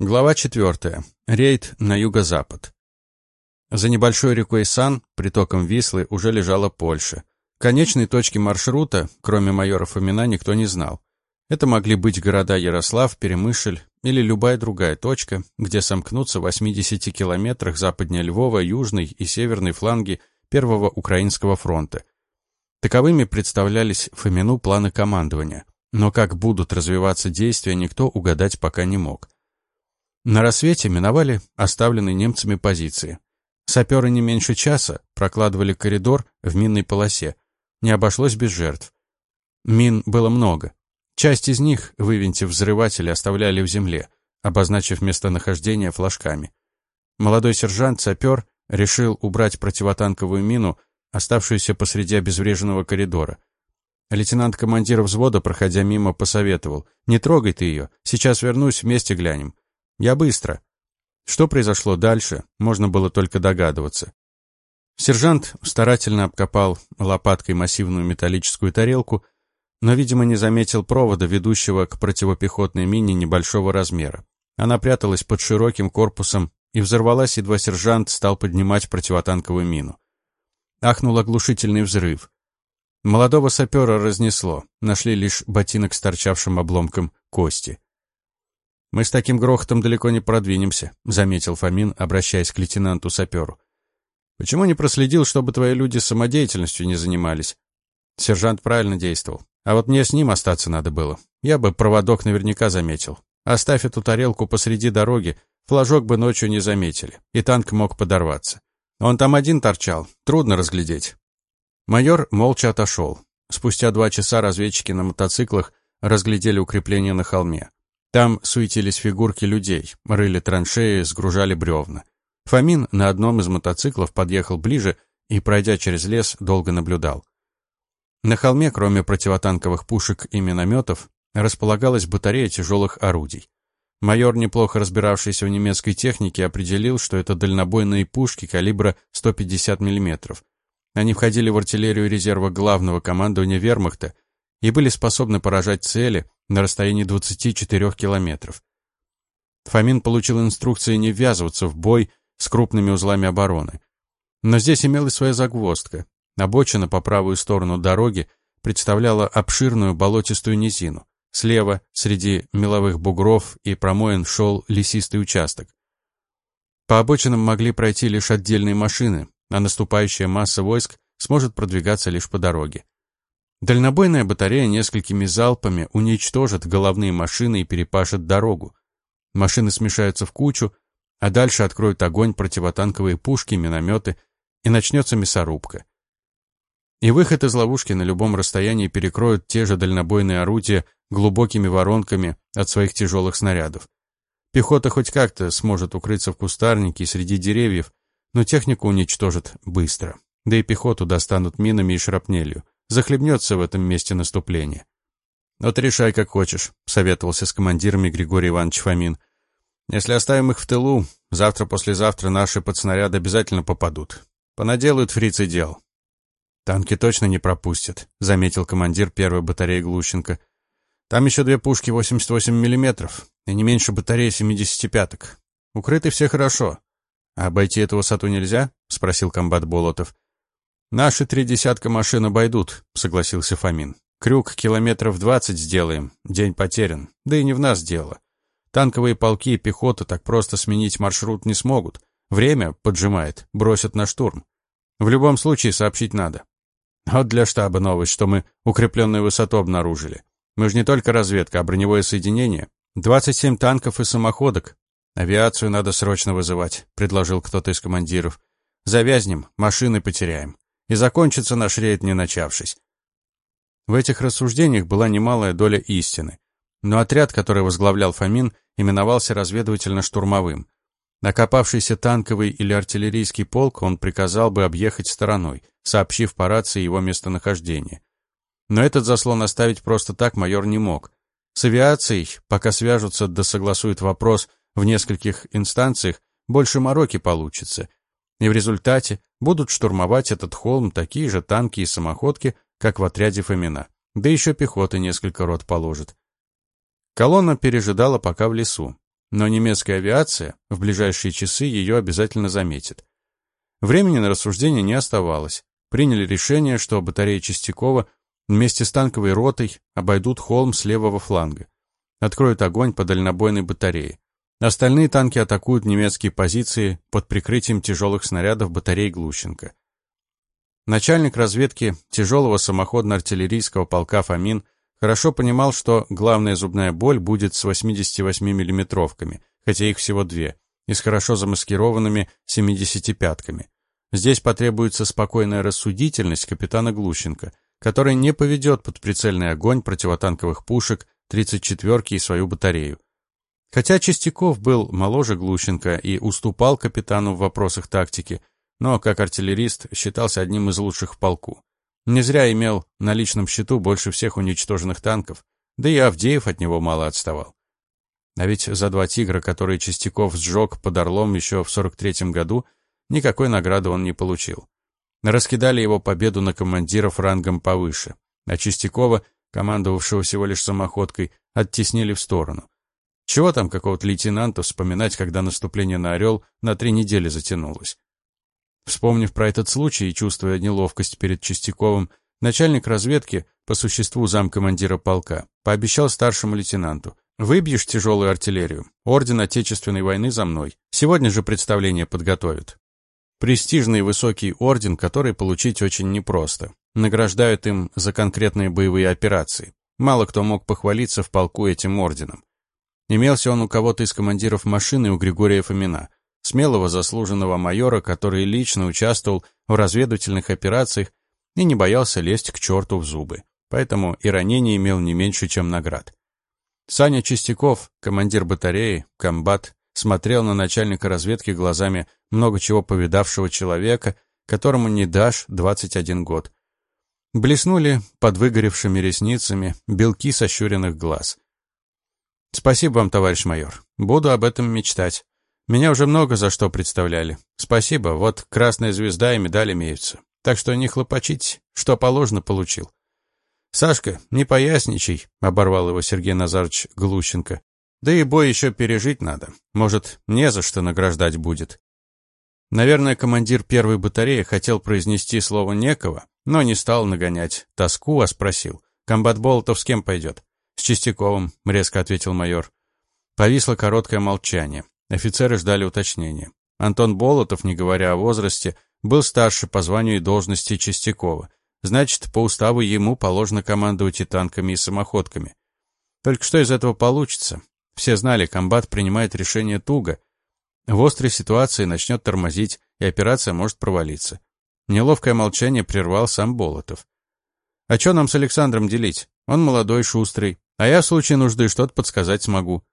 Глава 4. Рейд на юго-запад. За небольшой рекой Сан, притоком Вислы, уже лежала Польша. Конечной точки маршрута, кроме майора Фомина, никто не знал. Это могли быть города Ярослав, Перемышль или любая другая точка, где сомкнутся в 80 километрах западнее Львова южный и северный фланги Первого Украинского фронта. Таковыми представлялись Фомину планы командования. Но как будут развиваться действия, никто угадать пока не мог. На рассвете миновали оставленные немцами позиции. Саперы не меньше часа прокладывали коридор в минной полосе. Не обошлось без жертв. Мин было много. Часть из них, вывинтив взрыватели, оставляли в земле, обозначив местонахождение флажками. Молодой сержант-сапер решил убрать противотанковую мину, оставшуюся посреди обезвреженного коридора. Лейтенант-командир взвода, проходя мимо, посоветовал. «Не трогай ты ее, сейчас вернусь, вместе глянем». Я быстро. Что произошло дальше, можно было только догадываться. Сержант старательно обкопал лопаткой массивную металлическую тарелку, но, видимо, не заметил провода, ведущего к противопехотной мине небольшого размера. Она пряталась под широким корпусом и взорвалась, едва сержант стал поднимать противотанковую мину. Ахнул оглушительный взрыв. Молодого сапера разнесло, нашли лишь ботинок с торчавшим обломком кости. «Мы с таким грохотом далеко не продвинемся», — заметил Фомин, обращаясь к лейтенанту-саперу. «Почему не проследил, чтобы твои люди самодеятельностью не занимались?» Сержант правильно действовал. А вот мне с ним остаться надо было. Я бы проводок наверняка заметил. Оставь эту тарелку посреди дороги, флажок бы ночью не заметили, и танк мог подорваться. Он там один торчал, трудно разглядеть. Майор молча отошел. Спустя два часа разведчики на мотоциклах разглядели укрепление на холме. Там суетились фигурки людей, рыли траншеи, сгружали бревна. Фомин на одном из мотоциклов подъехал ближе и, пройдя через лес, долго наблюдал. На холме, кроме противотанковых пушек и минометов, располагалась батарея тяжелых орудий. Майор, неплохо разбиравшийся в немецкой технике, определил, что это дальнобойные пушки калибра 150 мм. Они входили в артиллерию резерва главного командования вермахта и были способны поражать цели, на расстоянии 24 километров. Фомин получил инструкции не ввязываться в бой с крупными узлами обороны. Но здесь имелась своя загвоздка. Обочина по правую сторону дороги представляла обширную болотистую низину. Слева, среди меловых бугров и промоин, шел лесистый участок. По обочинам могли пройти лишь отдельные машины, а наступающая масса войск сможет продвигаться лишь по дороге. Дальнобойная батарея несколькими залпами уничтожит головные машины и перепашет дорогу. Машины смешаются в кучу, а дальше откроют огонь противотанковые пушки, минометы, и начнется мясорубка. И выход из ловушки на любом расстоянии перекроют те же дальнобойные орудия глубокими воронками от своих тяжелых снарядов. Пехота хоть как-то сможет укрыться в кустарнике среди деревьев, но технику уничтожат быстро. Да и пехоту достанут минами и шрапнелью захлебнется в этом месте наступления. «Вот решай, как хочешь», — советовался с командирами Григорий Иванович Фомин. «Если оставим их в тылу, завтра-послезавтра наши под снаряд обязательно попадут. Понаделают фрицы дел». «Танки точно не пропустят», — заметил командир первой батареи Глущенко. «Там еще две пушки 88 миллиметров и не меньше батареи 75-ок. Укрыты все хорошо. А обойти эту высоту нельзя?» — спросил комбат Болотов. «Наши три десятка машин обойдут», — согласился Фомин. «Крюк километров двадцать сделаем, день потерян. Да и не в нас дело. Танковые полки и пехота так просто сменить маршрут не смогут. Время поджимает, бросят на штурм. В любом случае сообщить надо. Вот для штаба новость, что мы укрепленную высоту обнаружили. Мы же не только разведка, а броневое соединение. 27 танков и самоходок. Авиацию надо срочно вызывать, предложил кто-то из командиров. Завязнем, машины потеряем и закончится наш рейд, не начавшись. В этих рассуждениях была немалая доля истины, но отряд, который возглавлял Фомин, именовался разведывательно-штурмовым. Накопавшийся танковый или артиллерийский полк он приказал бы объехать стороной, сообщив по рации его местонахождение. Но этот заслон оставить просто так майор не мог. С авиацией, пока свяжутся да согласуют вопрос в нескольких инстанциях, больше мороки получится, и в результате будут штурмовать этот холм такие же танки и самоходки, как в отряде Фомина, да еще пехоты несколько рот положит. Колонна пережидала пока в лесу. но немецкая авиация в ближайшие часы ее обязательно заметит. Времени на рассуждение не оставалось. Приняли решение, что батарея Чистякова вместе с танковой ротой обойдут холм с левого фланга. Откроют огонь по дальнобойной батарее. Остальные танки атакуют немецкие позиции под прикрытием тяжелых снарядов батарей Глущенко. Начальник разведки тяжелого самоходно-артиллерийского полка Фомин хорошо понимал, что главная зубная боль будет с 88 миллиметровками, хотя их всего две, и с хорошо замаскированными 75-ками. Здесь потребуется спокойная рассудительность капитана Глущенко, который не поведет под прицельный огонь противотанковых пушек 34-ки и свою батарею. Хотя Чистяков был моложе Глущенко и уступал капитану в вопросах тактики, но как артиллерист считался одним из лучших в полку. Не зря имел на личном счету больше всех уничтоженных танков, да и Авдеев от него мало отставал. А ведь за два «Тигра», которые Чистяков сжег под Орлом еще в 43-м году, никакой награды он не получил. Раскидали его победу на командиров рангом повыше, а Чистякова, командовавшего всего лишь самоходкой, оттеснили в сторону. Чего там какого-то лейтенанта вспоминать, когда наступление на Орел на три недели затянулось? Вспомнив про этот случай и чувствуя неловкость перед Чистяковым, начальник разведки, по существу замкомандира полка, пообещал старшему лейтенанту, «Выбьешь тяжелую артиллерию, орден Отечественной войны за мной, сегодня же представление подготовят». Престижный высокий орден, который получить очень непросто. Награждают им за конкретные боевые операции. Мало кто мог похвалиться в полку этим орденом. Имелся он у кого-то из командиров машины у Григория Фомина, смелого заслуженного майора, который лично участвовал в разведывательных операциях и не боялся лезть к черту в зубы. Поэтому и ранений имел не меньше, чем наград. Саня Чистяков, командир батареи, комбат, смотрел на начальника разведки глазами много чего повидавшего человека, которому не дашь 21 год. Блеснули под выгоревшими ресницами белки сощуренных глаз. «Спасибо вам, товарищ майор. Буду об этом мечтать. Меня уже много за что представляли. Спасибо, вот красная звезда и медаль имеются. Так что не хлопочите, что положено получил». «Сашка, не поясничай», — оборвал его Сергей Назарович Глущенко. «Да и бой еще пережить надо. Может, не за что награждать будет». Наверное, командир первой батареи хотел произнести слово «некого», но не стал нагонять тоску, а спросил. «Комбат Болотов с кем пойдет?» «С Чистяковым», — резко ответил майор. Повисло короткое молчание. Офицеры ждали уточнения. Антон Болотов, не говоря о возрасте, был старше по званию и должности Чистякова. Значит, по уставу ему положено командовать и танками, и самоходками. Только что из этого получится? Все знали, комбат принимает решение туго. В острой ситуации начнет тормозить, и операция может провалиться. Неловкое молчание прервал сам Болотов. «А что нам с Александром делить? Он молодой, шустрый, а я в случае нужды что-то подсказать смогу».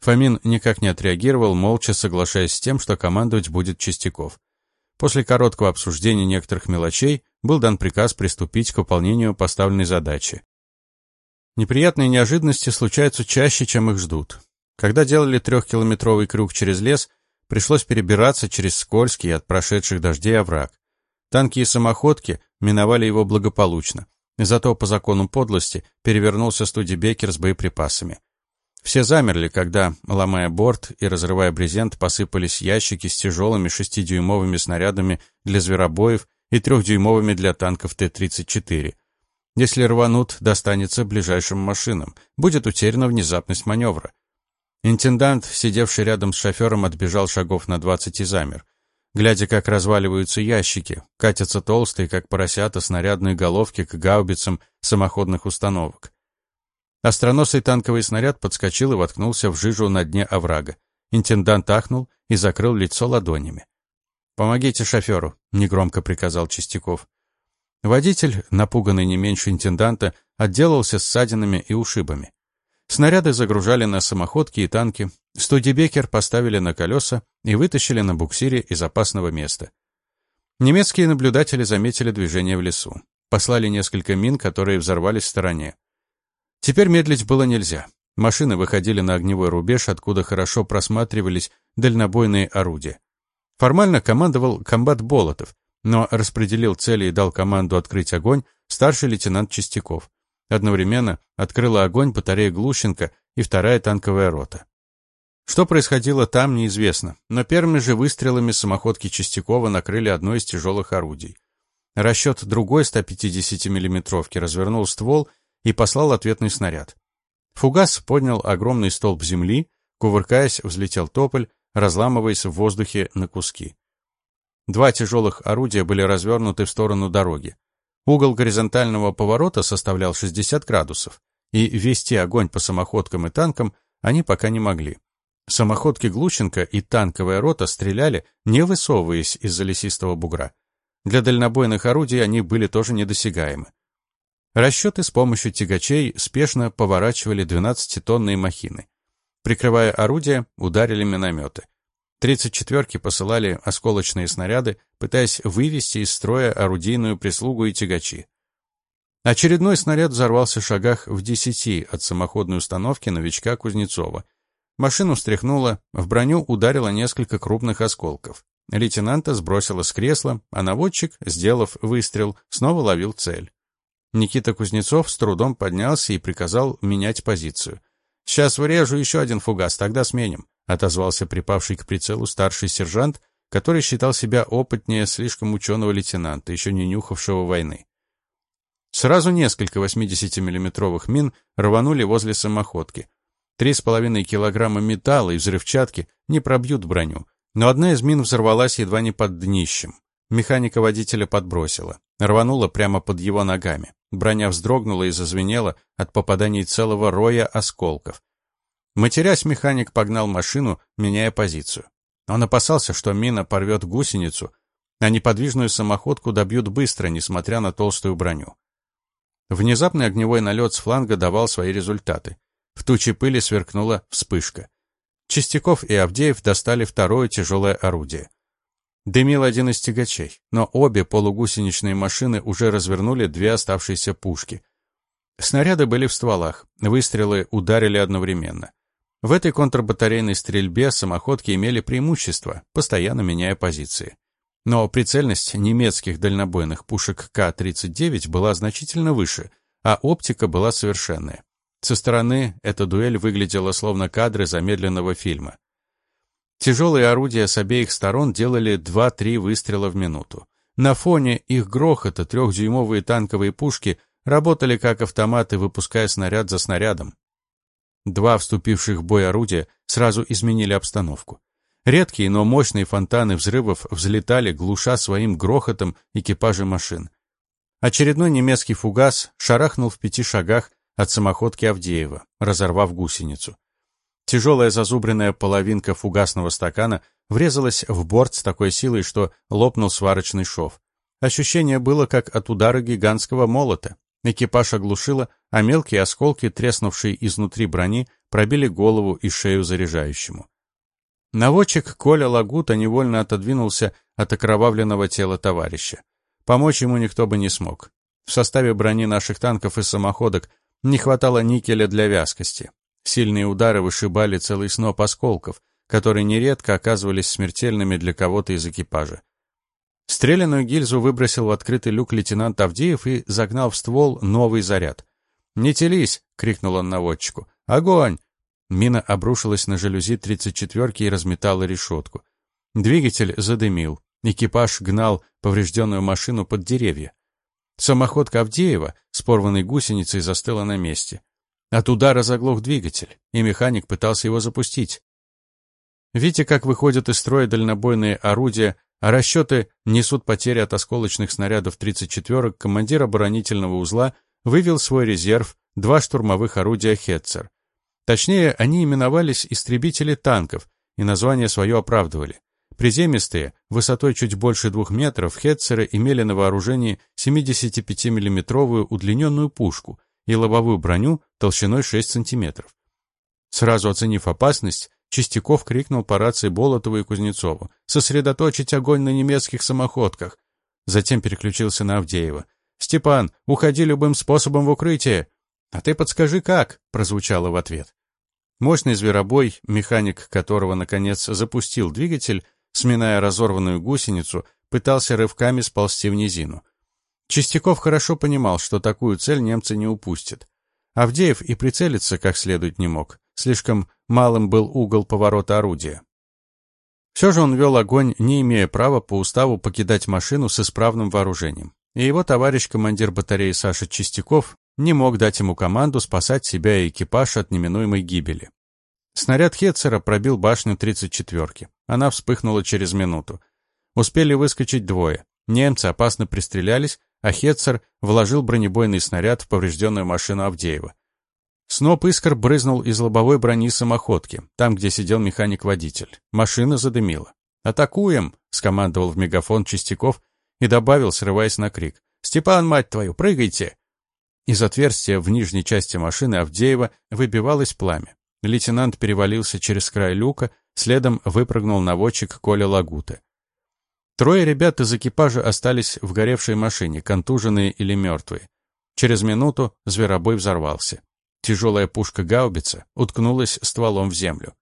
Фомин никак не отреагировал, молча соглашаясь с тем, что командовать будет Чистяков. После короткого обсуждения некоторых мелочей был дан приказ приступить к выполнению поставленной задачи. Неприятные неожиданности случаются чаще, чем их ждут. Когда делали трехкилометровый крюк через лес, пришлось перебираться через скользкий от прошедших дождей овраг. Танки и самоходки миновали его благополучно. Зато по закону подлости перевернулся студибекер с боеприпасами. Все замерли, когда, ломая борт и разрывая брезент, посыпались ящики с тяжелыми шестидюймовыми снарядами для зверобоев и трехдюймовыми для танков Т-34. Если рванут, достанется ближайшим машинам. Будет утеряна внезапность маневра. Интендант, сидевший рядом с шофером, отбежал шагов на двадцать и замер. Глядя, как разваливаются ящики, катятся толстые, как поросята, снарядные головки к гаубицам самоходных установок. Остроносый танковый снаряд подскочил и воткнулся в жижу на дне оврага. Интендант ахнул и закрыл лицо ладонями. «Помогите шоферу», — негромко приказал Чистяков. Водитель, напуганный не меньше интенданта, отделался ссадинами и ушибами. Снаряды загружали на самоходки и танки, студибекер поставили на колеса и вытащили на буксире из опасного места. Немецкие наблюдатели заметили движение в лесу. Послали несколько мин, которые взорвались в стороне. Теперь медлить было нельзя. Машины выходили на огневой рубеж, откуда хорошо просматривались дальнобойные орудия. Формально командовал комбат Болотов, но распределил цели и дал команду открыть огонь старший лейтенант Чистяков. Одновременно открыла огонь батарея Глущенко и вторая танковая рота. Что происходило там, неизвестно, но первыми же выстрелами самоходки Чистякова накрыли одно из тяжелых орудий. Расчет другой 150 миллиметровки развернул ствол и послал ответный снаряд. Фугас поднял огромный столб земли, кувыркаясь, взлетел тополь, разламываясь в воздухе на куски. Два тяжелых орудия были развернуты в сторону дороги. Угол горизонтального поворота составлял 60 градусов, и вести огонь по самоходкам и танкам они пока не могли. Самоходки Глущенко и танковая рота стреляли, не высовываясь из-за лесистого бугра. Для дальнобойных орудий они были тоже недосягаемы. Расчеты с помощью тягачей спешно поворачивали 12-тонные махины. Прикрывая орудия, ударили минометы. 34-ки посылали осколочные снаряды, пытаясь вывести из строя орудийную прислугу и тягачи. Очередной снаряд взорвался в шагах в десяти от самоходной установки новичка Кузнецова — Машину встряхнуло, в броню ударило несколько крупных осколков. Лейтенанта сбросило с кресла, а наводчик, сделав выстрел, снова ловил цель. Никита Кузнецов с трудом поднялся и приказал менять позицию. «Сейчас врежу еще один фугас, тогда сменим», — отозвался припавший к прицелу старший сержант, который считал себя опытнее слишком ученого лейтенанта, еще не нюхавшего войны. Сразу несколько 80-миллиметровых мин рванули возле самоходки. Три с половиной килограмма металла и взрывчатки не пробьют броню, но одна из мин взорвалась едва не под днищем. Механика водителя подбросила, рванула прямо под его ногами. Броня вздрогнула и зазвенела от попаданий целого роя осколков. Матерясь, механик погнал машину, меняя позицию. Он опасался, что мина порвет гусеницу, а неподвижную самоходку добьют быстро, несмотря на толстую броню. Внезапный огневой налет с фланга давал свои результаты. В туче пыли сверкнула вспышка. Чистяков и Авдеев достали второе тяжелое орудие. Дымил один из тягачей, но обе полугусеничные машины уже развернули две оставшиеся пушки. Снаряды были в стволах, выстрелы ударили одновременно. В этой контрбатарейной стрельбе самоходки имели преимущество, постоянно меняя позиции. Но прицельность немецких дальнобойных пушек К-39 была значительно выше, а оптика была совершенная. Со стороны эта дуэль выглядела словно кадры замедленного фильма. Тяжелые орудия с обеих сторон делали 2-3 выстрела в минуту. На фоне их грохота трехдюймовые танковые пушки работали как автоматы, выпуская снаряд за снарядом. Два вступивших в бой орудия сразу изменили обстановку. Редкие, но мощные фонтаны взрывов взлетали, глуша своим грохотом экипажи машин. Очередной немецкий фугас шарахнул в пяти шагах от самоходки Авдеева, разорвав гусеницу. Тяжелая зазубренная половинка фугасного стакана врезалась в борт с такой силой, что лопнул сварочный шов. Ощущение было, как от удара гигантского молота. Экипаж оглушило, а мелкие осколки, треснувшие изнутри брони, пробили голову и шею заряжающему. Наводчик Коля Лагута невольно отодвинулся от окровавленного тела товарища. Помочь ему никто бы не смог. В составе брони наших танков и самоходок не хватало никеля для вязкости. Сильные удары вышибали целый сноп осколков, которые нередко оказывались смертельными для кого-то из экипажа. Стреляную гильзу выбросил в открытый люк лейтенант Авдеев и загнал в ствол новый заряд. «Не телись!» — крикнул он наводчику. «Огонь!» Мина обрушилась на жалюзи 34-ки и разметала решетку. Двигатель задымил. Экипаж гнал поврежденную машину под деревья. Самоходка Авдеева с порванной гусеницей застыла на месте. От удара заглох двигатель, и механик пытался его запустить. Видите, как выходят из строя дальнобойные орудия, а расчеты несут потери от осколочных снарядов 34-ок, командир оборонительного узла вывел свой резерв, два штурмовых орудия «Хетцер». Точнее, они именовались истребители танков, и название свое оправдывали. Приземистые, высотой чуть больше двух метров, хетцеры имели на вооружении 75 миллиметровую удлиненную пушку и лобовую броню толщиной 6 сантиметров. Сразу оценив опасность, Чистяков крикнул по рации Болотову и Кузнецову «Сосредоточить огонь на немецких самоходках!» Затем переключился на Авдеева. «Степан, уходи любым способом в укрытие!» «А ты подскажи, как?» — прозвучало в ответ. Мощный зверобой, механик которого, наконец, запустил двигатель, сминая разорванную гусеницу, пытался рывками сползти в низину. Чистяков хорошо понимал, что такую цель немцы не упустят. Авдеев и прицелиться как следует не мог. Слишком малым был угол поворота орудия. Все же он вел огонь, не имея права по уставу покидать машину с исправным вооружением. И его товарищ, командир батареи Саша Чистяков, не мог дать ему команду спасать себя и экипаж от неминуемой гибели. Снаряд Хетцера пробил башню 34-ки. Она вспыхнула через минуту. Успели выскочить двое. Немцы опасно пристрелялись, а Хетцер вложил бронебойный снаряд в поврежденную машину Авдеева. Сноп искр брызнул из лобовой брони самоходки, там, где сидел механик-водитель. Машина задымила. «Атакуем!» — скомандовал в мегафон Чистяков и добавил, срываясь на крик. «Степан, мать твою, прыгайте!» Из отверстия в нижней части машины Авдеева выбивалось пламя. Лейтенант перевалился через край люка, следом выпрыгнул наводчик Коля Лагута. Трое ребят из экипажа остались в горевшей машине, контуженные или мертвые. Через минуту зверобой взорвался. Тяжелая пушка-гаубица уткнулась стволом в землю.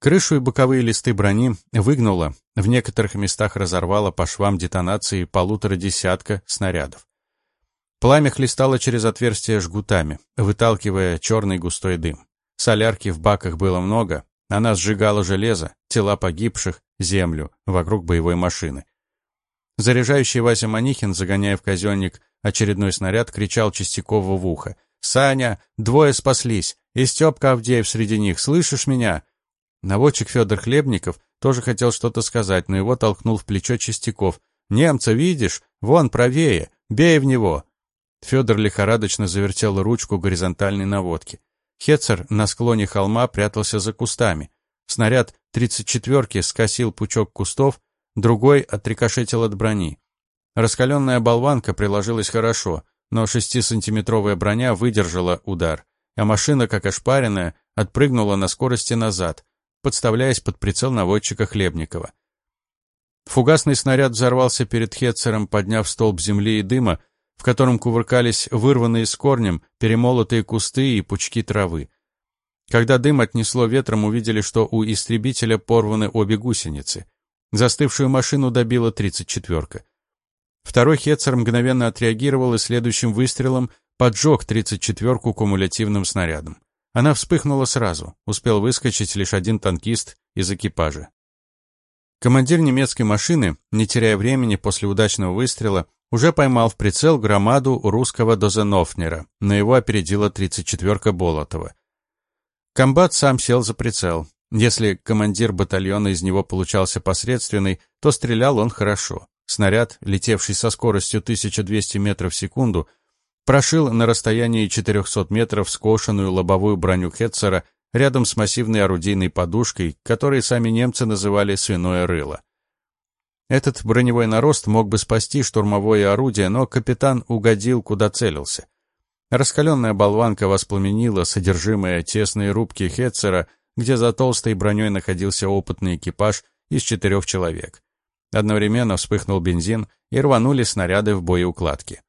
Крышу и боковые листы брони выгнуло, в некоторых местах разорвало по швам детонации полутора десятка снарядов. Пламя хлестало через отверстия жгутами, выталкивая черный густой дым. Солярки в баках было много, она сжигала железо, тела погибших, землю вокруг боевой машины. Заряжающий Вася Манихин, загоняя в казенник очередной снаряд, кричал Чистякову в ухо. «Саня, двое спаслись, и Степка Авдеев среди них, слышишь меня?» Наводчик Федор Хлебников тоже хотел что-то сказать, но его толкнул в плечо Чистяков. «Немца видишь? Вон, правее! Бей в него!» Федор лихорадочно завертел ручку горизонтальной наводки. Хетцер на склоне холма прятался за кустами. Снаряд 34-ки скосил пучок кустов, другой отрикошетил от брони. Раскаленная болванка приложилась хорошо, но шестисантиметровая броня выдержала удар, а машина, как ошпаренная, отпрыгнула на скорости назад, подставляясь под прицел наводчика Хлебникова. Фугасный снаряд взорвался перед Хетцером, подняв столб земли и дыма, в котором кувыркались вырванные с корнем перемолотые кусты и пучки травы. Когда дым отнесло ветром, увидели, что у истребителя порваны обе гусеницы. Застывшую машину добила тридцать четверка. Второй Хетцер мгновенно отреагировал и следующим выстрелом поджег тридцать четверку кумулятивным снарядом. Она вспыхнула сразу, успел выскочить лишь один танкист из экипажа. Командир немецкой машины, не теряя времени после удачного выстрела, уже поймал в прицел громаду русского Дозенофнера, но его опередила 34-ка Болотова. Комбат сам сел за прицел. Если командир батальона из него получался посредственный, то стрелял он хорошо. Снаряд, летевший со скоростью 1200 метров в секунду, прошил на расстоянии 400 метров скошенную лобовую броню Хетцера рядом с массивной орудийной подушкой, которой сами немцы называли «свиное рыло». Этот броневой нарост мог бы спасти штурмовое орудие, но капитан угодил, куда целился. Раскаленная болванка воспламенила содержимое тесной рубки Хетцера, где за толстой броней находился опытный экипаж из четырех человек. Одновременно вспыхнул бензин и рванули снаряды в боеукладке.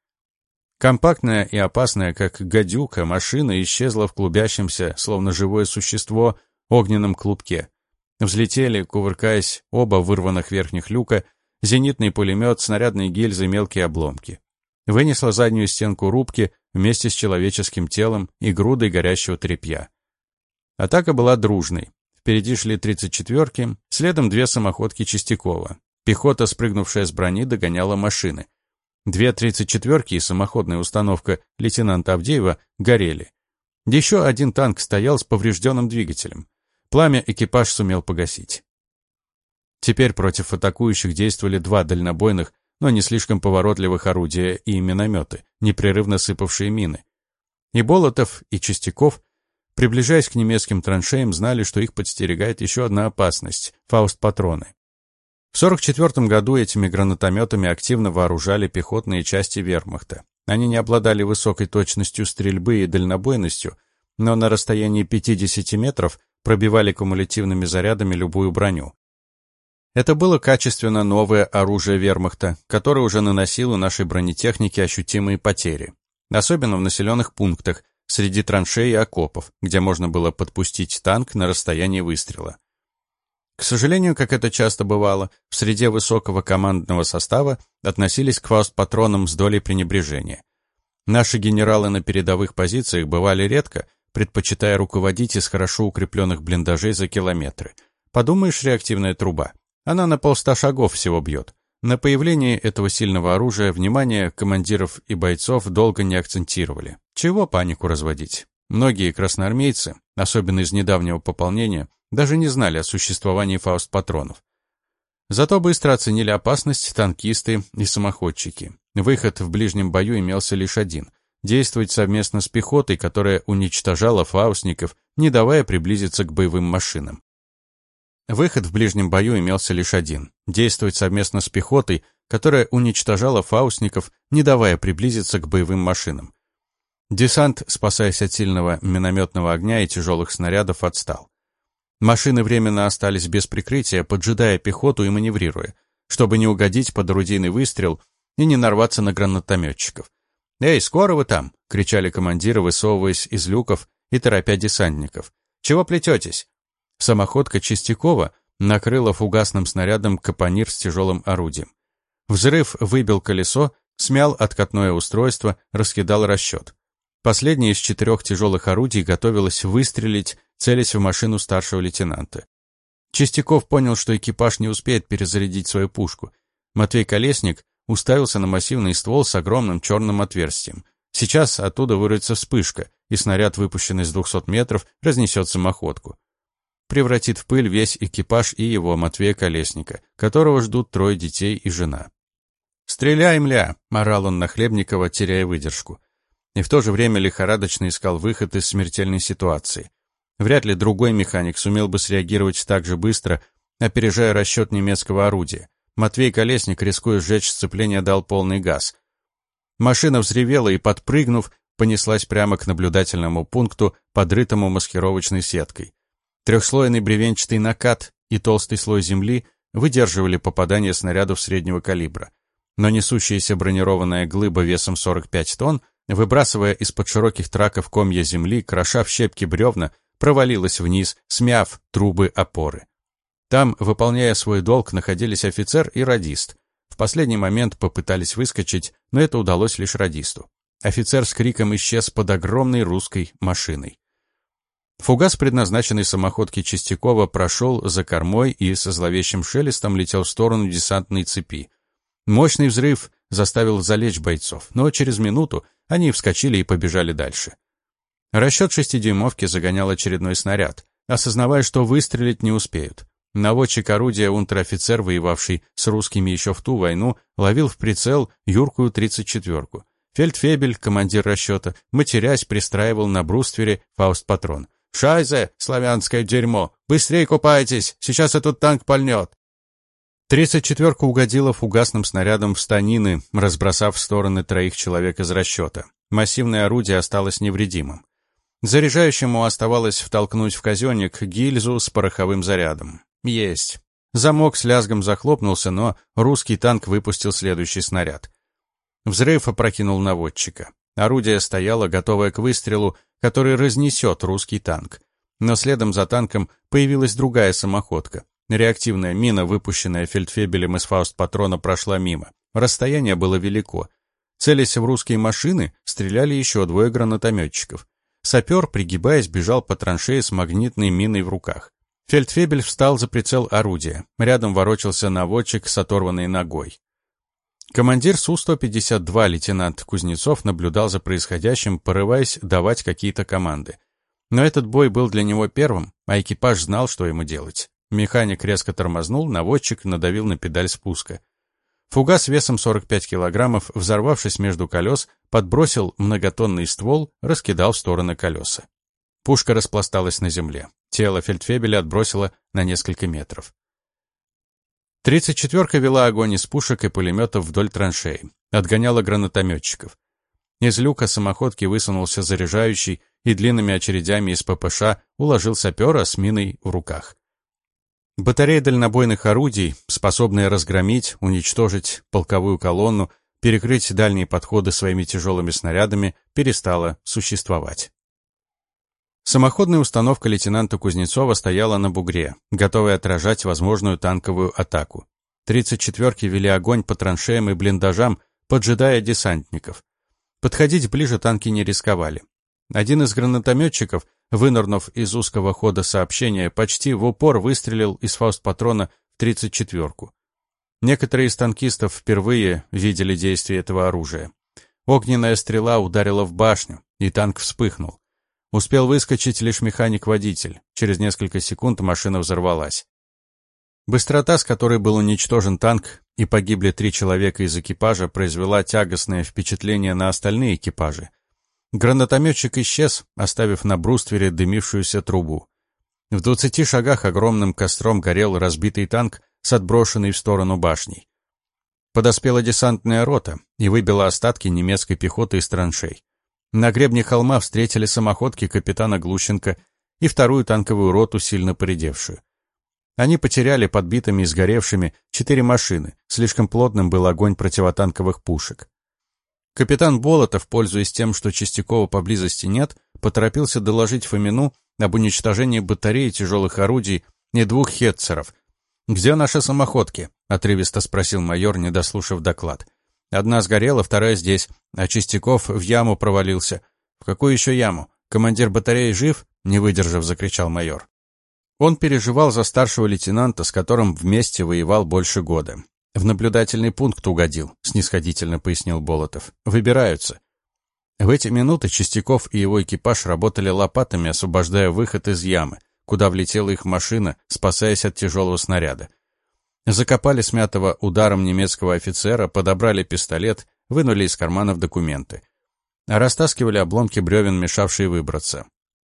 Компактная и опасная, как гадюка, машина исчезла в клубящемся, словно живое существо, огненном клубке. Взлетели, кувыркаясь, оба вырванных верхних люка, зенитный пулемет, снарядные гильзы, мелкие обломки. Вынесла заднюю стенку рубки вместе с человеческим телом и грудой горящего тряпья. Атака была дружной. Впереди шли 34-ки, следом две самоходки Чистякова. Пехота, спрыгнувшая с брони, догоняла машины. Две 34-ки и самоходная установка лейтенанта Авдеева горели. Еще один танк стоял с поврежденным двигателем. Пламя экипаж сумел погасить. Теперь против атакующих действовали два дальнобойных, но не слишком поворотливых орудия и минометы, непрерывно сыпавшие мины. И Болотов, и Чистяков, приближаясь к немецким траншеям, знали, что их подстерегает еще одна опасность — фауст-патроны. В 1944 году этими гранатометами активно вооружали пехотные части вермахта. Они не обладали высокой точностью стрельбы и дальнобойностью, но на расстоянии 50 метров пробивали кумулятивными зарядами любую броню. Это было качественно новое оружие вермахта, которое уже наносило нашей бронетехнике ощутимые потери. Особенно в населенных пунктах, среди траншей и окопов, где можно было подпустить танк на расстояние выстрела. К сожалению, как это часто бывало, в среде высокого командного состава относились к фауст-патронам с долей пренебрежения. Наши генералы на передовых позициях бывали редко, предпочитая руководить из хорошо укрепленных блиндажей за километры. Подумаешь, реактивная труба. Она на полста шагов всего бьет. На появление этого сильного оружия внимание командиров и бойцов долго не акцентировали. Чего панику разводить? Многие красноармейцы, особенно из недавнего пополнения, даже не знали о существовании фауст-патронов. Зато быстро оценили опасность танкисты и самоходчики. Выход в ближнем бою имелся лишь один – действовать совместно с пехотой, которая уничтожала фаустников, не давая приблизиться к боевым машинам. Выход в ближнем бою имелся лишь один – действовать совместно с пехотой, которая уничтожала фаустников, не давая приблизиться к боевым машинам. Десант, спасаясь от сильного минометного огня и тяжелых снарядов, отстал. Машины временно остались без прикрытия, поджидая пехоту и маневрируя, чтобы не угодить под орудийный выстрел и не нарваться на гранатометчиков. «Эй, скоро вы там!» — кричали командиры, высовываясь из люков и торопя десантников. «Чего плететесь?» Самоходка Чистякова накрыла фугасным снарядом капонир с тяжелым орудием. Взрыв выбил колесо, смял откатное устройство, раскидал расчет. Последнее из четырех тяжелых орудий готовилось выстрелить, целясь в машину старшего лейтенанта. Чистяков понял, что экипаж не успеет перезарядить свою пушку. Матвей Колесник уставился на массивный ствол с огромным черным отверстием. Сейчас оттуда вырвется вспышка, и снаряд, выпущенный с 200 метров, разнесет самоходку превратит в пыль весь экипаж и его Матвея Колесника, которого ждут трое детей и жена. «Стреляй, мля!» — орал он на Хлебникова, теряя выдержку. И в то же время лихорадочно искал выход из смертельной ситуации. Вряд ли другой механик сумел бы среагировать так же быстро, опережая расчет немецкого орудия. Матвей Колесник, рискуя сжечь сцепление, дал полный газ. Машина взревела и, подпрыгнув, понеслась прямо к наблюдательному пункту, подрытому маскировочной сеткой. Трехслойный бревенчатый накат и толстый слой земли выдерживали попадание снарядов среднего калибра. Но несущаяся бронированная глыба весом 45 тонн, выбрасывая из-под широких траков комья земли, кроша в щепки бревна, провалилась вниз, смяв трубы опоры. Там, выполняя свой долг, находились офицер и радист. В последний момент попытались выскочить, но это удалось лишь радисту. Офицер с криком исчез под огромной русской машиной. Фугас, предназначенный самоходке Чистякова, прошел за кормой и со зловещим шелестом летел в сторону десантной цепи. Мощный взрыв заставил залечь бойцов, но через минуту они вскочили и побежали дальше. Расчет шестидюймовки загонял очередной снаряд, осознавая, что выстрелить не успеют. Наводчик орудия, унтер-офицер, воевавший с русскими еще в ту войну, ловил в прицел юркую 34-ку. Фельдфебель, командир расчета, матерясь, пристраивал на бруствере фауст-патрон. «Шайзе, славянское дерьмо! Быстрее купайтесь! Сейчас этот танк пальнет!» Тридцать четверка угодила фугасным снарядом в станины, разбросав в стороны троих человек из расчета. Массивное орудие осталось невредимым. Заряжающему оставалось втолкнуть в казенник гильзу с пороховым зарядом. Есть. Замок с лязгом захлопнулся, но русский танк выпустил следующий снаряд. Взрыв опрокинул наводчика. Орудие стояло, готовое к выстрелу, который разнесет русский танк. Но следом за танком появилась другая самоходка. Реактивная мина, выпущенная фельдфебелем из фауст-патрона, прошла мимо. Расстояние было велико. Целясь в русские машины, стреляли еще двое гранатометчиков. Сапер, пригибаясь, бежал по траншее с магнитной миной в руках. Фельдфебель встал за прицел орудия. Рядом ворочался наводчик с оторванной ногой. Командир Су-152 лейтенант Кузнецов наблюдал за происходящим, порываясь давать какие-то команды. Но этот бой был для него первым, а экипаж знал, что ему делать. Механик резко тормознул, наводчик надавил на педаль спуска. Фугас весом 45 килограммов, взорвавшись между колес, подбросил многотонный ствол, раскидал в стороны колеса. Пушка распласталась на земле. Тело фельдфебеля отбросило на несколько метров. Тридцать четверка вела огонь из пушек и пулеметов вдоль траншеи, отгоняла гранатометчиков. Из люка самоходки высунулся заряжающий и длинными очередями из ППШ уложил сапера с миной в руках. Батарея дальнобойных орудий, способная разгромить, уничтожить полковую колонну, перекрыть дальние подходы своими тяжелыми снарядами, перестала существовать. Самоходная установка лейтенанта Кузнецова стояла на бугре, готовая отражать возможную танковую атаку. 34-ки вели огонь по траншеям и блиндажам, поджидая десантников. Подходить ближе танки не рисковали. Один из гранатометчиков, вынырнув из узкого хода сообщения, почти в упор выстрелил из фаустпатрона в 34-ку. Некоторые из танкистов впервые видели действие этого оружия. Огненная стрела ударила в башню, и танк вспыхнул. Успел выскочить лишь механик-водитель. Через несколько секунд машина взорвалась. Быстрота, с которой был уничтожен танк и погибли три человека из экипажа, произвела тягостное впечатление на остальные экипажи. Гранатометчик исчез, оставив на бруствере дымившуюся трубу. В двадцати шагах огромным костром горел разбитый танк с отброшенной в сторону башней. Подоспела десантная рота и выбила остатки немецкой пехоты из траншей. На гребне холма встретили самоходки капитана Глущенко и вторую танковую роту, сильно поредевшую. Они потеряли подбитыми и сгоревшими четыре машины, слишком плотным был огонь противотанковых пушек. Капитан Болотов, пользуясь тем, что Чистякова поблизости нет, поторопился доложить Фомину об уничтожении батареи тяжелых орудий и двух хетцеров. «Где наши самоходки?» — отрывисто спросил майор, не дослушав доклад. «Одна сгорела, вторая здесь, а Чистяков в яму провалился». «В какую еще яму? Командир батареи жив?» — не выдержав, закричал майор. Он переживал за старшего лейтенанта, с которым вместе воевал больше года. «В наблюдательный пункт угодил», — снисходительно пояснил Болотов. «Выбираются». В эти минуты Чистяков и его экипаж работали лопатами, освобождая выход из ямы, куда влетела их машина, спасаясь от тяжелого снаряда. Закопали смятого ударом немецкого офицера, подобрали пистолет, вынули из карманов документы. Растаскивали обломки бревен, мешавшие выбраться.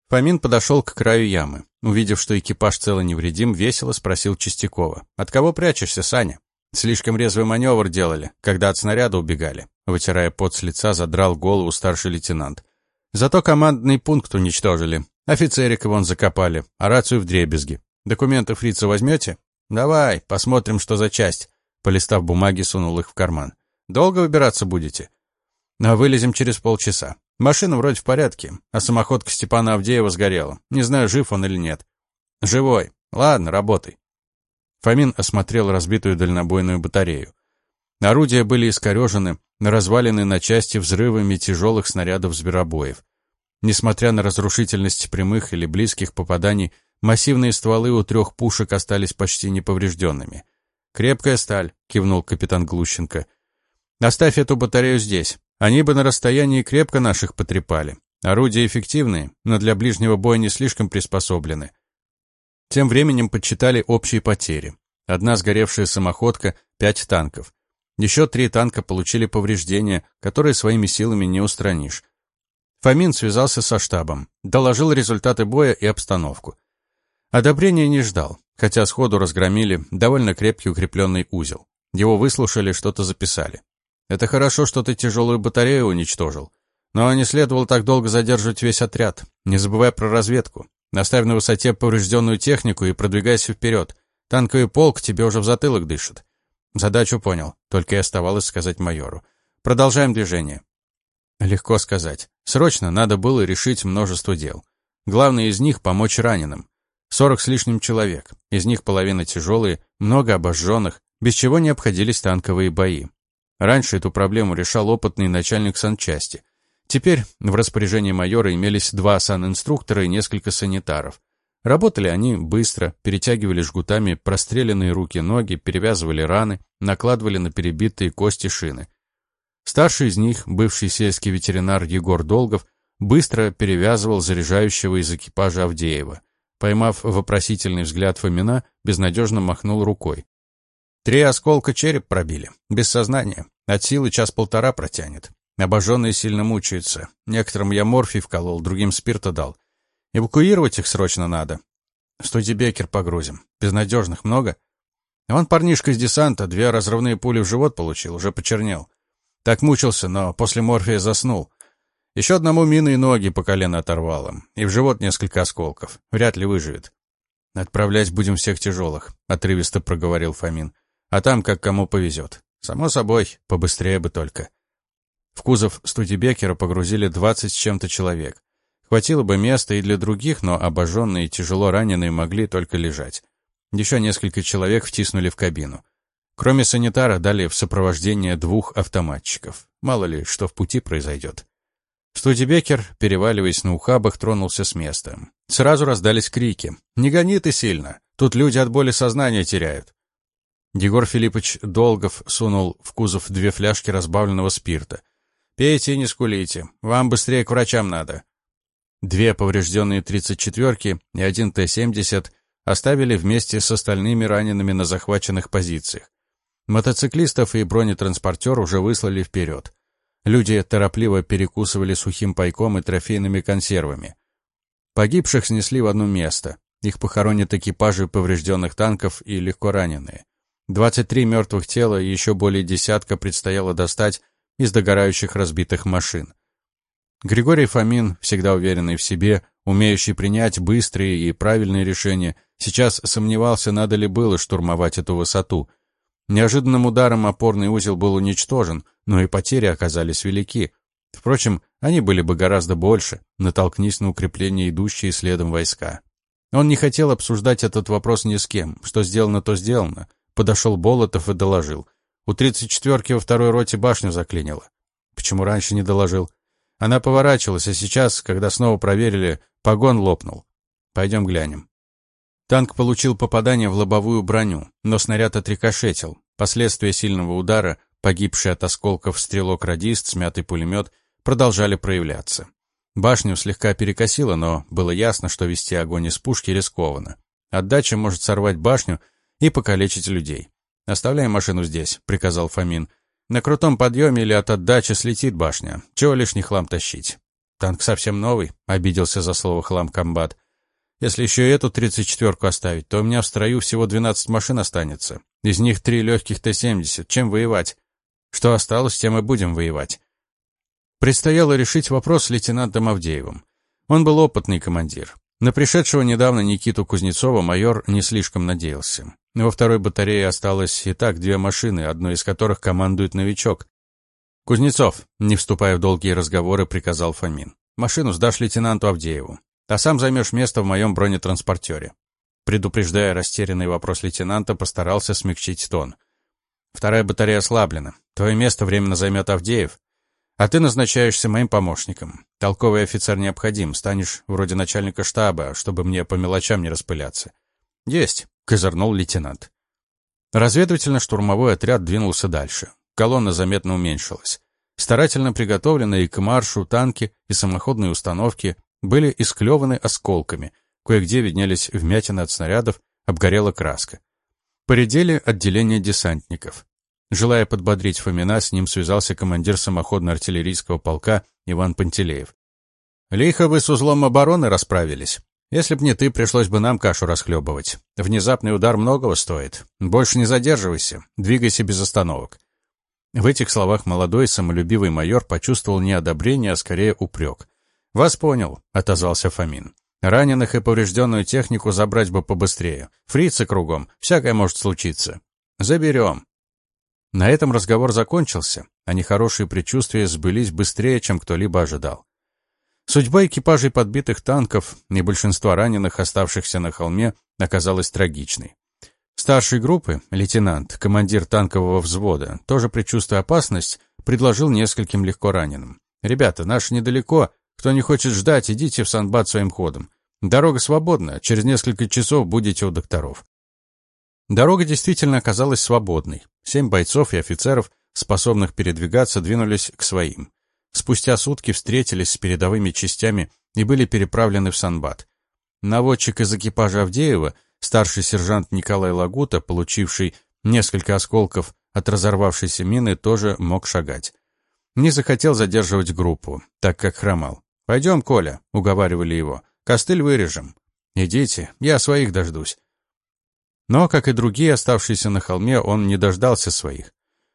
Фомин подошел к краю ямы. Увидев, что экипаж цело невредим, весело спросил Чистякова. «От кого прячешься, Саня?» «Слишком резвый маневр делали, когда от снаряда убегали». Вытирая пот с лица, задрал голову старший лейтенант. «Зато командный пункт уничтожили. Офицерика вон закопали, а рацию в дребезги. Документы фрица возьмете?» «Давай, посмотрим, что за часть». Полистав бумаги, сунул их в карман. «Долго выбираться будете?» «А вылезем через полчаса. Машина вроде в порядке, а самоходка Степана Авдеева сгорела. Не знаю, жив он или нет. Живой. Ладно, работай. Фомин осмотрел разбитую дальнобойную батарею. Орудия были искорежены, развалены на части взрывами тяжелых снарядов зверобоев. Несмотря на разрушительность прямых или близких попаданий, массивные стволы у трех пушек остались почти неповрежденными. «Крепкая сталь», — кивнул капитан Глущенко. «Оставь эту батарею здесь. Они бы на расстоянии крепко наших потрепали. Орудия эффективные, но для ближнего боя не слишком приспособлены. Тем временем подсчитали общие потери. Одна сгоревшая самоходка, пять танков. Еще три танка получили повреждения, которые своими силами не устранишь. Фомин связался со штабом, доложил результаты боя и обстановку. Одобрения не ждал, хотя сходу разгромили довольно крепкий укрепленный узел. Его выслушали, что-то записали. Это хорошо, что ты тяжелую батарею уничтожил. Но не следовало так долго задерживать весь отряд. Не забывай про разведку. Оставь на высоте поврежденную технику и продвигайся вперед. Танковый полк тебе уже в затылок дышит. Задачу понял, только и оставалось сказать майору. Продолжаем движение. Легко сказать. Срочно надо было решить множество дел. Главное из них — помочь раненым. Сорок с лишним человек, из них половина тяжелые, много обожженных, без чего не обходились танковые бои. Раньше эту проблему решал опытный начальник санчасти. Теперь в распоряжении майора имелись два санинструктора и несколько санитаров. Работали они быстро, перетягивали жгутами простреленные руки-ноги, перевязывали раны, накладывали на перебитые кости шины. Старший из них, бывший сельский ветеринар Егор Долгов, быстро перевязывал заряжающего из экипажа Авдеева. Поймав вопросительный взгляд Фомина, безнадежно махнул рукой. Три осколка череп пробили, без сознания. От силы час-полтора протянет. Обожженные сильно мучаются. Некоторым я морфий вколол, другим спирта дал. Эвакуировать их срочно надо. Студибекер погрузим. Безнадежных много? Он парнишка из десанта, две разрывные пули в живот получил, уже почернел. Так мучился, но после морфия заснул. Еще одному мины и ноги по колено оторвало. И в живот несколько осколков. Вряд ли выживет. «Отправлять будем всех тяжелых», — отрывисто проговорил Фомин. А там как кому повезет. Само собой, побыстрее бы только. В кузов Студебекера погрузили двадцать с чем-то человек. Хватило бы места и для других, но обожженные и тяжело раненые могли только лежать. Еще несколько человек втиснули в кабину. Кроме санитара дали в сопровождение двух автоматчиков. Мало ли, что в пути произойдет. Студебекер, переваливаясь на ухабах, тронулся с места. Сразу раздались крики. «Не гони ты сильно! Тут люди от боли сознания теряют!» Егор Филиппович Долгов сунул в кузов две фляжки разбавленного спирта. «Пейте и не скулите. Вам быстрее к врачам надо». Две поврежденные 34-ки и один Т-70 оставили вместе с остальными ранеными на захваченных позициях. Мотоциклистов и бронетранспортер уже выслали вперед. Люди торопливо перекусывали сухим пайком и трофейными консервами. Погибших снесли в одно место. Их похоронят экипажи поврежденных танков и легко раненые. 23 мертвых тела и еще более десятка предстояло достать из догорающих разбитых машин. Григорий Фомин, всегда уверенный в себе, умеющий принять быстрые и правильные решения, сейчас сомневался, надо ли было штурмовать эту высоту – Неожиданным ударом опорный узел был уничтожен, но и потери оказались велики. Впрочем, они были бы гораздо больше, натолкнись на укрепление идущие следом войска. Он не хотел обсуждать этот вопрос ни с кем. Что сделано, то сделано. Подошел Болотов и доложил. У 34-ки во второй роте башню заклинило. Почему раньше не доложил? Она поворачивалась, а сейчас, когда снова проверили, погон лопнул. Пойдем глянем. Танк получил попадание в лобовую броню, но снаряд отрикошетил. Последствия сильного удара, погибший от осколков стрелок-радист, смятый пулемет, продолжали проявляться. Башню слегка перекосило, но было ясно, что вести огонь из пушки рискованно. Отдача может сорвать башню и покалечить людей. «Оставляем машину здесь», — приказал Фомин. «На крутом подъеме или от отдачи слетит башня. Чего лишний хлам тащить?» «Танк совсем новый», — обиделся за слово «хлам» комбат. Если еще эту 34-ку оставить, то у меня в строю всего 12 машин останется. Из них три легких Т-70. Чем воевать? Что осталось, тем и будем воевать. Предстояло решить вопрос с лейтенантом Авдеевым. Он был опытный командир. На пришедшего недавно Никиту Кузнецова майор не слишком надеялся. Во второй батарее осталось и так две машины, одной из которых командует новичок. «Кузнецов», не вступая в долгие разговоры, приказал Фомин. «Машину сдашь лейтенанту Авдееву а сам займешь место в моем бронетранспортере». Предупреждая растерянный вопрос лейтенанта, постарался смягчить тон. «Вторая батарея ослаблена. Твое место временно займет Авдеев. А ты назначаешься моим помощником. Толковый офицер необходим. Станешь вроде начальника штаба, чтобы мне по мелочам не распыляться». «Есть», — козырнул лейтенант. Разведывательно-штурмовой отряд двинулся дальше. Колонна заметно уменьшилась. Старательно приготовленные к маршу танки и самоходные установки были исклеваны осколками, кое-где виднелись вмятины от снарядов, обгорела краска. Поредели отделение десантников. Желая подбодрить Фомина, с ним связался командир самоходно-артиллерийского полка Иван Пантелеев. «Лихо вы с узлом обороны расправились. Если б не ты, пришлось бы нам кашу расхлебывать. Внезапный удар многого стоит. Больше не задерживайся, двигайся без остановок». В этих словах молодой самолюбивый майор почувствовал не одобрение, а скорее упрек. «Вас понял», — отозвался Фомин. «Раненых и поврежденную технику забрать бы побыстрее. Фрицы кругом, всякое может случиться. Заберем». На этом разговор закончился, а нехорошие предчувствия сбылись быстрее, чем кто-либо ожидал. Судьба экипажей подбитых танков и большинства раненых, оставшихся на холме, оказалась трагичной. Старший группы, лейтенант, командир танкового взвода, тоже предчувствуя опасность, предложил нескольким легко раненым. «Ребята, наш недалеко, кто не хочет ждать, идите в Санбат своим ходом. Дорога свободна, через несколько часов будете у докторов. Дорога действительно оказалась свободной. Семь бойцов и офицеров, способных передвигаться, двинулись к своим. Спустя сутки встретились с передовыми частями и были переправлены в Санбат. Наводчик из экипажа Авдеева, старший сержант Николай Лагута, получивший несколько осколков от разорвавшейся мины, тоже мог шагать. Не захотел задерживать группу, так как хромал. «Пойдем, Коля», — уговаривали его. «Костыль вырежем». «Идите, я своих дождусь». Но, как и другие, оставшиеся на холме, он не дождался своих.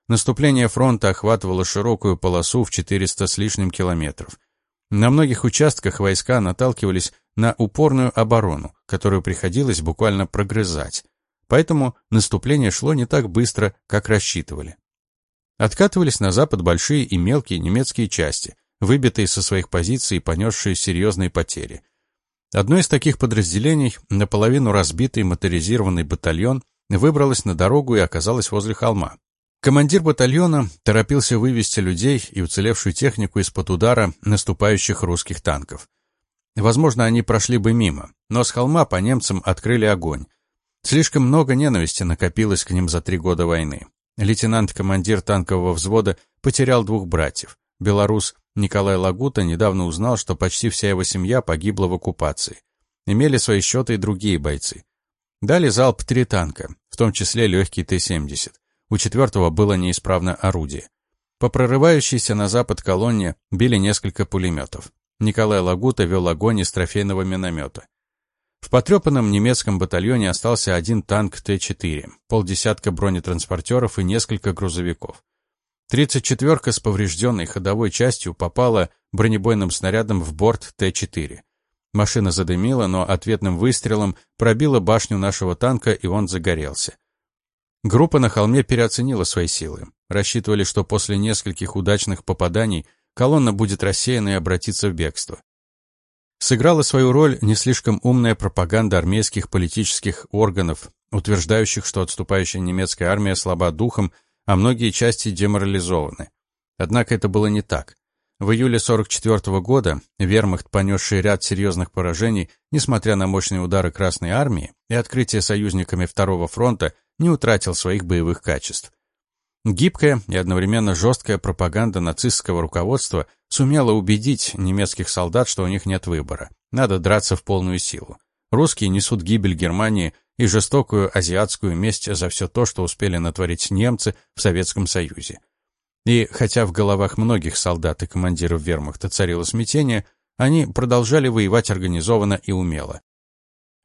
Наступление фронта охватывало широкую полосу в 400 с лишним километров. На многих участках войска наталкивались на упорную оборону, которую приходилось буквально прогрызать. Поэтому наступление шло не так быстро, как рассчитывали. Откатывались на запад большие и мелкие немецкие части, выбитые со своих позиций и понесшие серьезные потери. Одно из таких подразделений, наполовину разбитый моторизированный батальон, выбралось на дорогу и оказалось возле холма. Командир батальона торопился вывести людей и уцелевшую технику из-под удара наступающих русских танков. Возможно, они прошли бы мимо, но с холма по немцам открыли огонь. Слишком много ненависти накопилось к ним за три года войны. Лейтенант-командир танкового взвода потерял двух братьев. Белорус Николай Лагута недавно узнал, что почти вся его семья погибла в оккупации. Имели свои счеты и другие бойцы. Дали залп три танка, в том числе легкий Т-70. У четвертого было неисправно орудие. По прорывающейся на запад колонне били несколько пулеметов. Николай Лагута вел огонь из трофейного миномета. В потрепанном немецком батальоне остался один танк Т-4, полдесятка бронетранспортеров и несколько грузовиков. 34-ка с поврежденной ходовой частью попала бронебойным снарядом в борт Т-4. Машина задымила, но ответным выстрелом пробила башню нашего танка, и он загорелся. Группа на холме переоценила свои силы. Рассчитывали, что после нескольких удачных попаданий колонна будет рассеяна и обратиться в бегство. Сыграла свою роль не слишком умная пропаганда армейских политических органов, утверждающих, что отступающая немецкая армия слаба духом, а многие части деморализованы. Однако это было не так. В июле 44 -го года вермахт, понесший ряд серьезных поражений, несмотря на мощные удары Красной армии и открытие союзниками Второго фронта, не утратил своих боевых качеств. Гибкая и одновременно жесткая пропаганда нацистского руководства сумела убедить немецких солдат, что у них нет выбора. Надо драться в полную силу. Русские несут гибель Германии и жестокую азиатскую месть за все то, что успели натворить немцы в Советском Союзе. И хотя в головах многих солдат и командиров вермахта царило смятение, они продолжали воевать организованно и умело.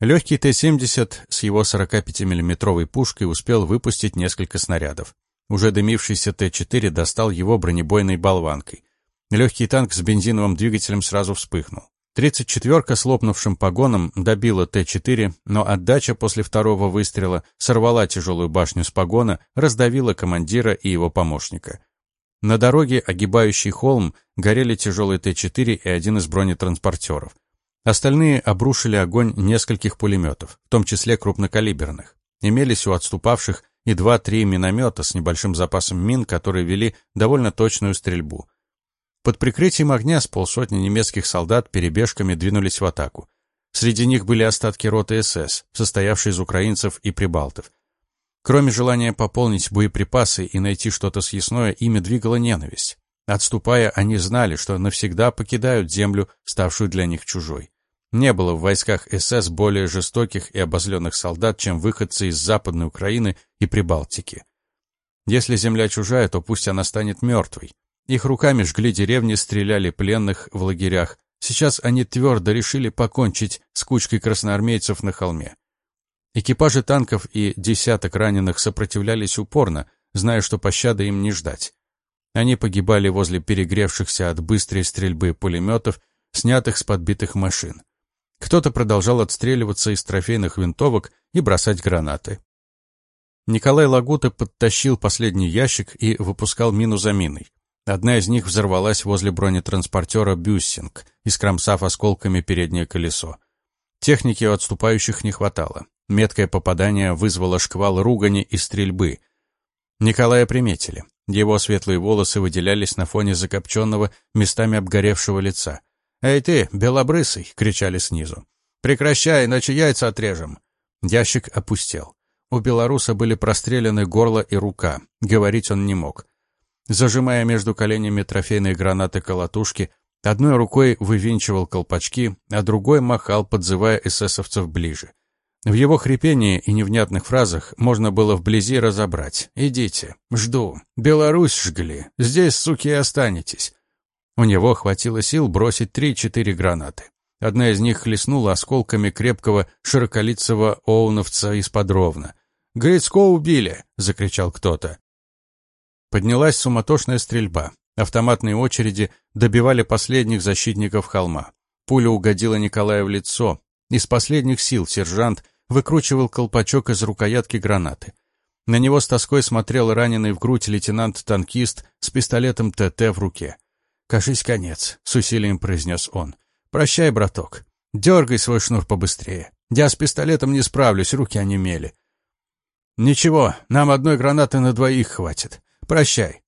Легкий Т-70 с его 45 миллиметровой пушкой успел выпустить несколько снарядов. Уже дымившийся Т-4 достал его бронебойной болванкой. Легкий танк с бензиновым двигателем сразу вспыхнул. 34-ка с лопнувшим погоном добила Т-4, но отдача после второго выстрела сорвала тяжелую башню с погона, раздавила командира и его помощника. На дороге, огибающей холм, горели тяжелый Т-4 и один из бронетранспортеров. Остальные обрушили огонь нескольких пулеметов, в том числе крупнокалиберных. Имелись у отступавших и два-три миномета с небольшим запасом мин, которые вели довольно точную стрельбу. Под прикрытием огня с полсотни немецких солдат перебежками двинулись в атаку. Среди них были остатки роты СС, состоявшие из украинцев и прибалтов. Кроме желания пополнить боеприпасы и найти что-то съестное, ими двигала ненависть. Отступая, они знали, что навсегда покидают землю, ставшую для них чужой. Не было в войсках СС более жестоких и обозленных солдат, чем выходцы из Западной Украины и Прибалтики. Если земля чужая, то пусть она станет мертвой. Их руками жгли деревни, стреляли пленных в лагерях. Сейчас они твердо решили покончить с кучкой красноармейцев на холме. Экипажи танков и десяток раненых сопротивлялись упорно, зная, что пощады им не ждать. Они погибали возле перегревшихся от быстрой стрельбы пулеметов, снятых с подбитых машин. Кто-то продолжал отстреливаться из трофейных винтовок и бросать гранаты. Николай Лагута подтащил последний ящик и выпускал мину за миной. Одна из них взорвалась возле бронетранспортера «Бюссинг», искромсав осколками переднее колесо. Техники у отступающих не хватало. Меткое попадание вызвало шквал ругани и стрельбы. Николая приметили. Его светлые волосы выделялись на фоне закопченного, местами обгоревшего лица. «Эй ты, белобрысый!» — кричали снизу. «Прекращай, иначе яйца отрежем!» Ящик опустел. У белоруса были прострелены горло и рука. Говорить он не мог. Зажимая между коленями трофейные гранаты-колотушки, одной рукой вывинчивал колпачки, а другой махал, подзывая эсэсовцев ближе. В его хрипении и невнятных фразах можно было вблизи разобрать. «Идите, жду. Беларусь жгли. Здесь, суки, останетесь. У него хватило сил бросить три-четыре гранаты. Одна из них хлестнула осколками крепкого широколицего оуновца из-под ровна. «Грицко убили!» — закричал кто-то. Поднялась суматошная стрельба. Автоматные очереди добивали последних защитников холма. Пуля угодила Николаю в лицо. Из последних сил сержант выкручивал колпачок из рукоятки гранаты. На него с тоской смотрел раненый в грудь лейтенант-танкист с пистолетом ТТ в руке. «Кажись, конец», — с усилием произнес он. «Прощай, браток. Дергай свой шнур побыстрее. Я с пистолетом не справлюсь, руки онемели». «Ничего, нам одной гранаты на двоих хватит. Прощай».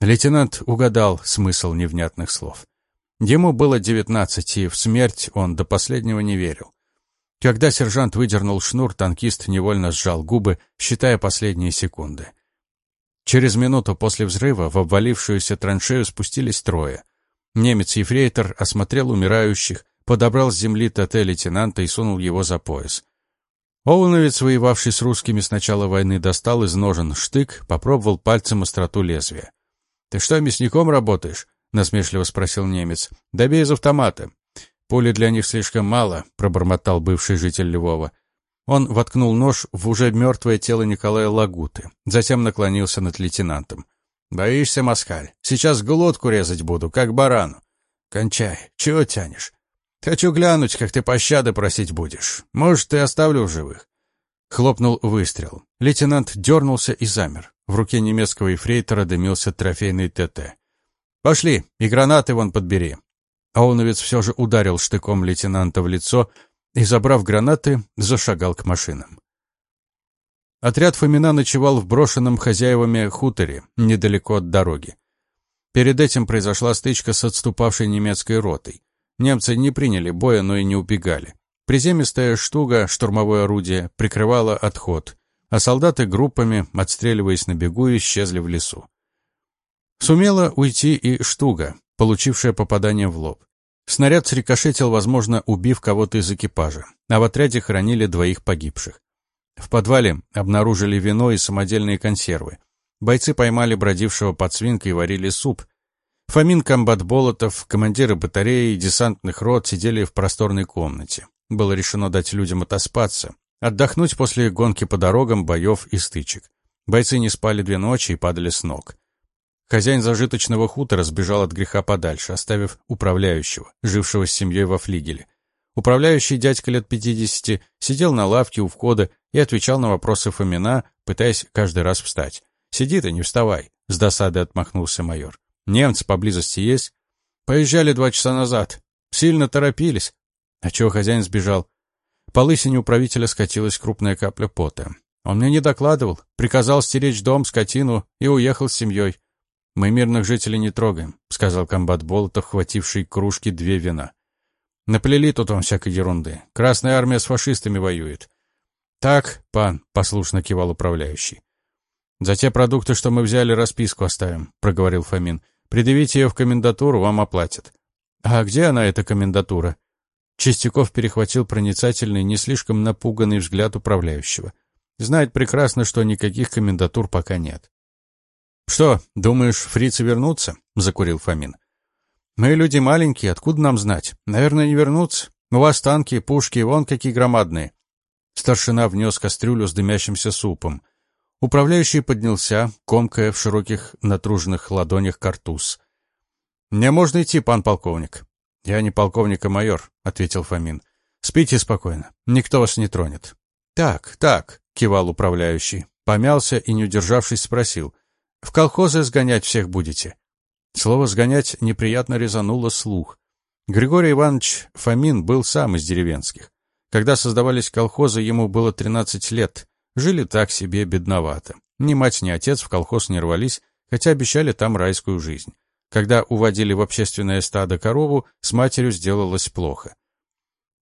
Лейтенант угадал смысл невнятных слов. Ему было девятнадцать, и в смерть он до последнего не верил. Когда сержант выдернул шнур, танкист невольно сжал губы, считая последние секунды. Через минуту после взрыва в обвалившуюся траншею спустились трое. Немец-ефрейтор осмотрел умирающих, подобрал с земли ТТ лейтенанта и сунул его за пояс. Оуновец, воевавший с русскими с начала войны, достал из ножен штык, попробовал пальцем остроту лезвия. «Ты что, мясником работаешь?» — насмешливо спросил немец. «Добей из автомата». «Пули для них слишком мало», — пробормотал бывший житель Львова. Он воткнул нож в уже мертвое тело Николая Лагуты, затем наклонился над лейтенантом. «Боишься, москаль? Сейчас глотку резать буду, как барану. Кончай. Чего тянешь? Хочу глянуть, как ты пощады просить будешь. Может, ты оставлю в живых?» Хлопнул выстрел. Лейтенант дернулся и замер. В руке немецкого эфрейтора дымился трофейный ТТ. «Пошли, и гранаты вон подбери». Ауновец все же ударил штыком лейтенанта в лицо и, забрав гранаты, зашагал к машинам. Отряд Фомина ночевал в брошенном хозяевами хуторе, недалеко от дороги. Перед этим произошла стычка с отступавшей немецкой ротой. Немцы не приняли боя, но и не убегали. Приземистая штуга, штурмовое орудие, прикрывала отход, а солдаты группами, отстреливаясь на бегу, исчезли в лесу. Сумела уйти и штуга, получившая попадание в лоб. Снаряд срикошетил, возможно, убив кого-то из экипажа, а в отряде хранили двоих погибших. В подвале обнаружили вино и самодельные консервы. Бойцы поймали бродившего под свинкой и варили суп. Фомин комбат Болотов, командиры батареи и десантных рот сидели в просторной комнате. Было решено дать людям отоспаться, отдохнуть после гонки по дорогам, боев и стычек. Бойцы не спали две ночи и падали с ног. Хозяин зажиточного хутора сбежал от греха подальше, оставив управляющего, жившего с семьей во флигеле. Управляющий дядька лет пятидесяти сидел на лавке у входа и отвечал на вопросы Фомина, пытаясь каждый раз встать. «Сиди ты, не вставай», — с досадой отмахнулся майор. «Немцы поблизости есть?» «Поезжали два часа назад. Сильно торопились». «А чего хозяин сбежал?» По лысине управителя скатилась крупная капля пота. Он мне не докладывал, приказал стеречь дом, скотину и уехал с семьей. «Мы мирных жителей не трогаем», — сказал комбат Болотов, хвативший кружки две вина. «Наплели тут вам всякой ерунды. Красная армия с фашистами воюет». «Так, пан», — послушно кивал управляющий. «За те продукты, что мы взяли, расписку оставим», — проговорил Фомин. «Предъявите ее в комендатуру, вам оплатят». «А где она, эта комендатура?» Чистяков перехватил проницательный, не слишком напуганный взгляд управляющего. Знает прекрасно, что никаких комендатур пока нет. «Что, думаешь, фрицы вернутся?» — закурил Фомин. «Мы люди маленькие, откуда нам знать? Наверное, не вернутся. У вас танки, пушки, вон какие громадные». Старшина внес кастрюлю с дымящимся супом. Управляющий поднялся, комкая в широких натруженных ладонях картуз. «Мне можно идти, пан полковник». «Я не полковник, а майор», — ответил Фомин. «Спите спокойно, никто вас не тронет». «Так, так», — кивал управляющий. Помялся и, не удержавшись, спросил. В колхозы сгонять всех будете. Слово «сгонять» неприятно резануло слух. Григорий Иванович Фомин был сам из деревенских. Когда создавались колхозы, ему было 13 лет. Жили так себе бедновато. Ни мать, ни отец в колхоз не рвались, хотя обещали там райскую жизнь. Когда уводили в общественное стадо корову, с матерью сделалось плохо.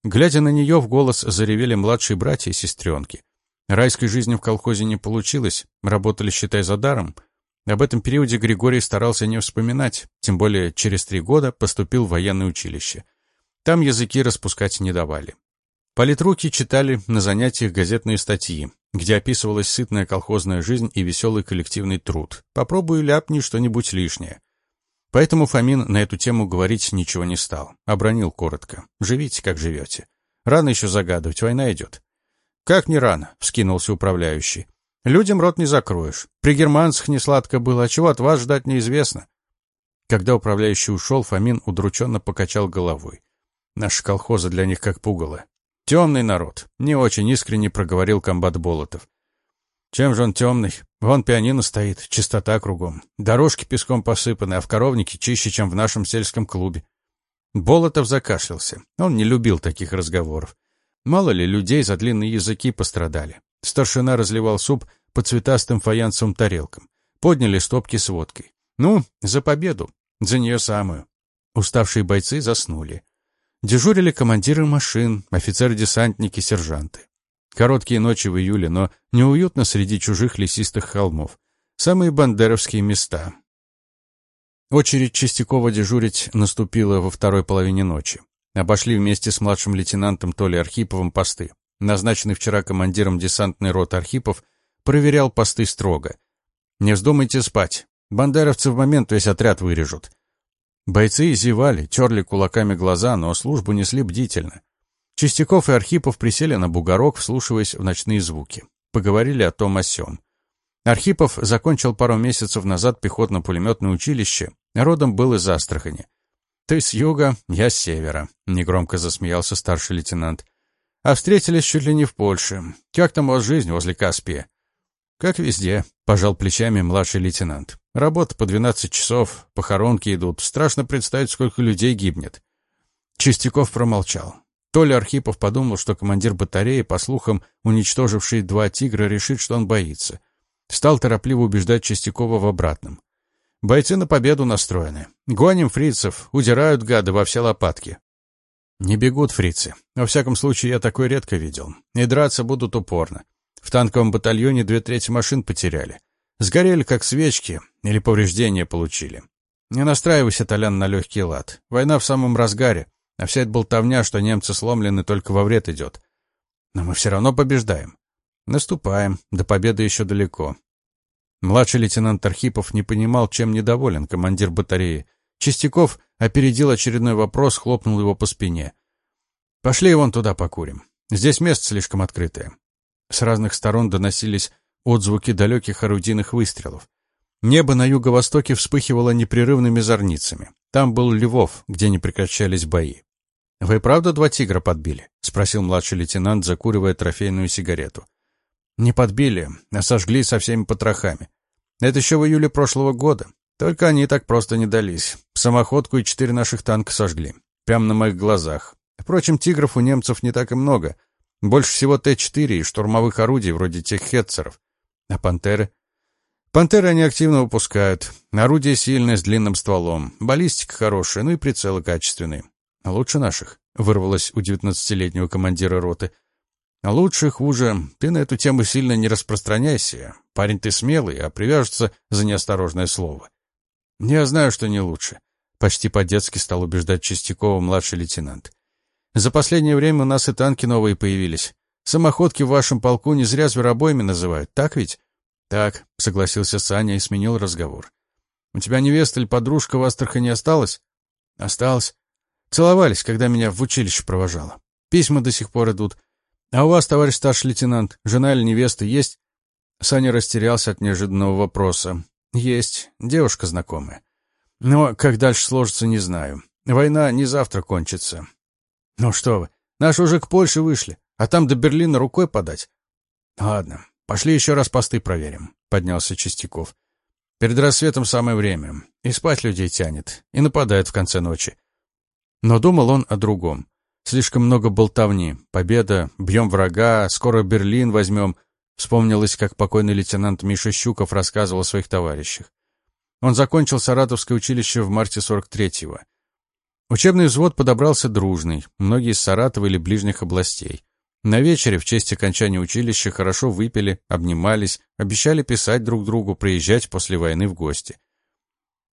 Глядя на нее, в голос заревели младшие братья и сестренки. Райской жизни в колхозе не получилось, работали, считай, за даром — об этом периоде Григорий старался не вспоминать, тем более через три года поступил в военное училище. Там языки распускать не давали. Политруки читали на занятиях газетные статьи, где описывалась сытная колхозная жизнь и веселый коллективный труд. Попробуй ляпни что-нибудь лишнее. Поэтому Фомин на эту тему говорить ничего не стал. Обронил коротко. «Живите, как живете. Рано еще загадывать, война идет». «Как не рано?» — вскинулся управляющий. Людям рот не закроешь. При германцах не сладко было, а чего от вас ждать неизвестно. Когда управляющий ушел, Фомин удрученно покачал головой. Наши колхозы для них как пугало. Темный народ. Не очень искренне проговорил комбат Болотов. Чем же он темный? Вон пианино стоит, чистота кругом. Дорожки песком посыпаны, а в коровнике чище, чем в нашем сельском клубе. Болотов закашлялся. Он не любил таких разговоров. Мало ли людей за длинные языки пострадали. Старшина разливал суп по цветастым фаянсовым тарелкам. подняли стопки с водкой. Ну, за победу, за нее самую. Уставшие бойцы заснули. Дежурили командиры машин, офицеры-десантники, сержанты. Короткие ночи в июле, но неуютно среди чужих лесистых холмов. Самые бандеровские места. Очередь Чистякова дежурить наступила во второй половине ночи. Обошли вместе с младшим лейтенантом Толей Архиповым посты. Назначенный вчера командиром десантной роты Архипов проверял посты строго. «Не вздумайте спать. Бандеровцы в момент весь отряд вырежут». Бойцы зевали, терли кулаками глаза, но службу несли бдительно. Чистяков и Архипов присели на бугорок, вслушиваясь в ночные звуки. Поговорили о том о сём. Архипов закончил пару месяцев назад пехотно-пулеметное училище, родом был из Астрахани. «Ты с юга, я с севера», — негромко засмеялся старший лейтенант. «А встретились чуть ли не в Польше. Как там у вас жизнь возле Каспия?» «Как везде», — пожал плечами младший лейтенант. «Работа по двенадцать часов, похоронки идут. Страшно представить, сколько людей гибнет». Чистяков промолчал. Толя Архипов подумал, что командир батареи, по слухам, уничтоживший два «Тигра», решит, что он боится. Стал торопливо убеждать Чистякова в обратном. Бойцы на победу настроены. Гоним фрицев, удирают гады во все лопатки. Не бегут фрицы. Во всяком случае, я такой редко видел. И драться будут упорно. В танковом батальоне две трети машин потеряли. Сгорели, как свечки, или повреждения получили. Не настраивайся, Толян, на легкий лад. Война в самом разгаре, а вся эта болтовня, что немцы сломлены, только во вред идет. Но мы все равно побеждаем. Наступаем, до победы еще далеко. Младший лейтенант Архипов не понимал, чем недоволен командир батареи. Чистяков опередил очередной вопрос, хлопнул его по спине. «Пошли вон туда покурим. Здесь место слишком открытое». С разных сторон доносились отзвуки далеких орудийных выстрелов. Небо на юго-востоке вспыхивало непрерывными зорницами. Там был Львов, где не прекращались бои. «Вы правда два тигра подбили?» — спросил младший лейтенант, закуривая трофейную сигарету. Не подбили, а сожгли со всеми потрохами. Это еще в июле прошлого года. Только они так просто не дались. Самоходку и четыре наших танка сожгли. Прямо на моих глазах. Впрочем, тигров у немцев не так и много. Больше всего Т-4 и штурмовых орудий, вроде тех хетцеров. А пантеры? Пантеры они активно выпускают. Орудие сильное, с длинным стволом. Баллистика хорошая, ну и прицелы качественные. Лучше наших, вырвалось у девятнадцатилетнего командира роты. Лучше, хуже, ты на эту тему сильно не распространяйся. Парень ты смелый, а привяжется за неосторожное слово. Я знаю, что не лучше. Почти по-детски стал убеждать Чистякова младший лейтенант. За последнее время у нас и танки новые появились. Самоходки в вашем полку не зря зверобоями называют, так ведь? Так, согласился Саня и сменил разговор. У тебя невеста или подружка в Астрахани осталась? Осталась. Целовались, когда меня в училище провожала. Письма до сих пор идут. «А у вас, товарищ старший лейтенант, жена или невеста есть?» Саня растерялся от неожиданного вопроса. «Есть. Девушка знакомая. Но как дальше сложится, не знаю. Война не завтра кончится». «Ну что вы, наши уже к Польше вышли, а там до Берлина рукой подать». «Ладно, пошли еще раз посты проверим», — поднялся Чистяков. «Перед рассветом самое время. И спать людей тянет, и нападает в конце ночи». Но думал он о другом. Слишком много болтовни. Победа, бьем врага, скоро Берлин возьмем. Вспомнилось, как покойный лейтенант Миша Щуков рассказывал о своих товарищах. Он закончил Саратовское училище в марте 43-го. Учебный взвод подобрался дружный, многие из Саратова или ближних областей. На вечере в честь окончания училища хорошо выпили, обнимались, обещали писать друг другу, приезжать после войны в гости.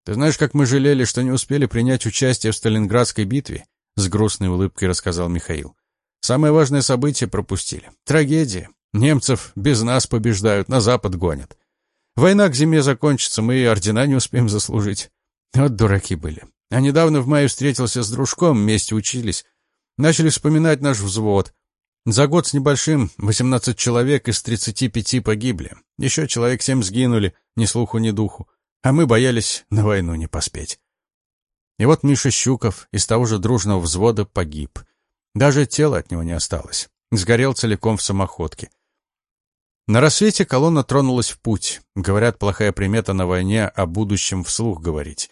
Ты знаешь, как мы жалели, что не успели принять участие в Сталинградской битве? С грустной улыбкой рассказал Михаил. Самое важное событие пропустили. Трагедия. Немцев без нас побеждают, на запад гонят. Война к зиме закончится, мы и ордена не успеем заслужить. Вот дураки были. А недавно в мае встретился с дружком, вместе учились. Начали вспоминать наш взвод. За год с небольшим 18 человек из 35 погибли. Еще человек 7 сгинули, ни слуху, ни духу. А мы боялись на войну не поспеть. И вот Миша Щуков из того же дружного взвода погиб. Даже тело от него не осталось. Сгорел целиком в самоходке. На рассвете колонна тронулась в путь. Говорят, плохая примета на войне о будущем вслух говорить.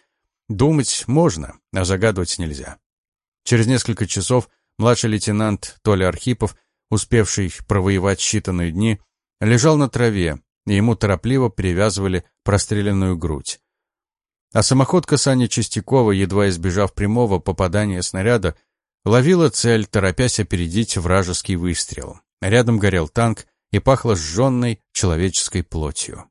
Думать можно, а загадывать нельзя. Через несколько часов младший лейтенант Толя Архипов, успевший провоевать считанные дни, лежал на траве, и ему торопливо перевязывали простреленную грудь. А самоходка Сани Чистякова, едва избежав прямого попадания снаряда, ловила цель, торопясь опередить вражеский выстрел. Рядом горел танк и пахло сжженной человеческой плотью.